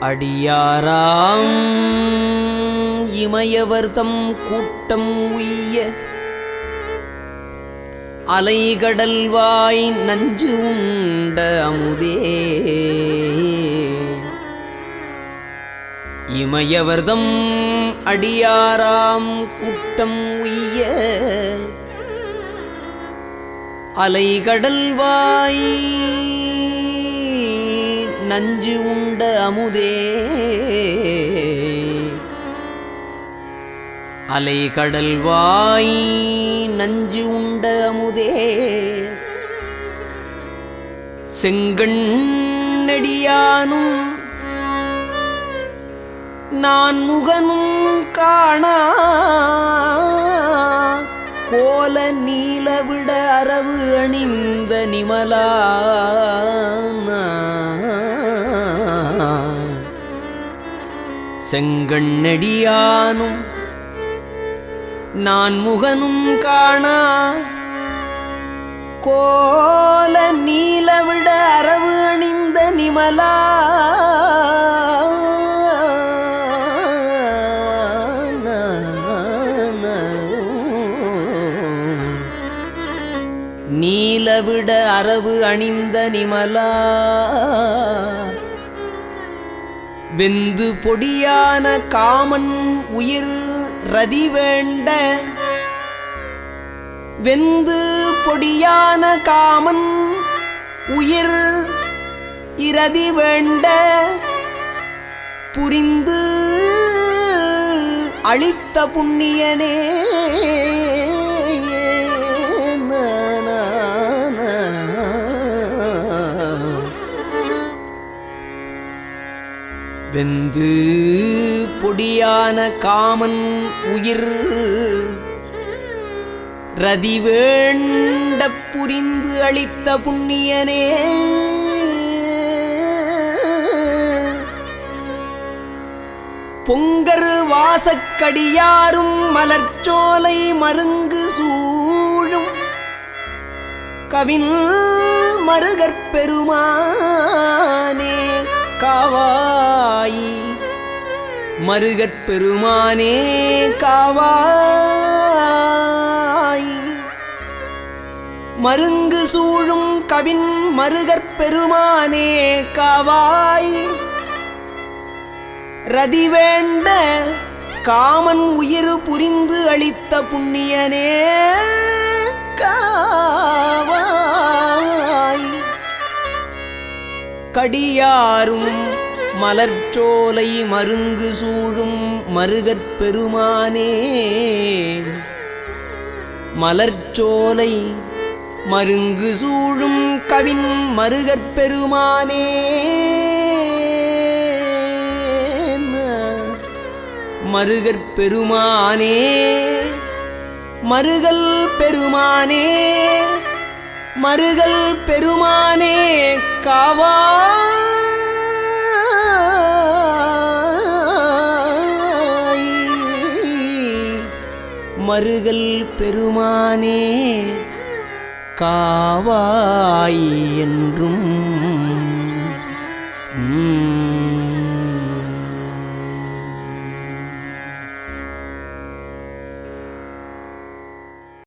அடியாராம். இமயவர்தம் கூட்டம் உய்ய. அலைகடல்வாய் நஞ்சு உண்ட அமுதே. இமயவர்தம் அடியாராம் கூட்டம் உய்ய. அலைகடல்வாய் நஞ்சு உண்ட அமுதே. அலை கடல் வாய் நஞ்சு உண்ட அமுதே. செங்கண் நெடியானும் நான் முகனும் காணா. கோல நீலவிட அரவு அணிந்த நிமலா. செங்கண்ணடியானும் நான் முகனும் காணா. கோல நீலவிட அரவு அணிந்த நிமலா. நீலவிட அரவு அணிந்த நிமலா. வெந்து பொடியான காமன் உயிர் ரதி வேண்ட. வெந்து பொடியான காமன் உயிர் இரதி வேண்ட. புரிந்து அளித்த புண்ணியனே. வெந்து பொடியான காமன் உயிர். ரதி வேண்ட புரிந்து அளித்த புண்ணியனே. பொங்கரு வாசக்கடியாரும் மலர்ச்சோலை மருங்கு சூழும். கவின் மருகற்பெருமானே காவாய். மருகற்பெருமானே காவாய். மருங்கு சூழும் கவின் மருகற்பெருமானே காவாய். ரதி வேண்ட காமன் உயிர் புரிந்து அளித்த புண்ணியனே கா கடியாரும் மலர்ச்சோலை மருங்கு சூழும் மருகற் பெருமானே. மலர்ச்சோலை மருங்கு சூழும் கவின் மருகற் பெருமானே. மருகற் பெருமானே மருகல் பெருமானே. மருகல் பெருமானே காவாய் மருகல் பெருமானே காவாய் என்றும்.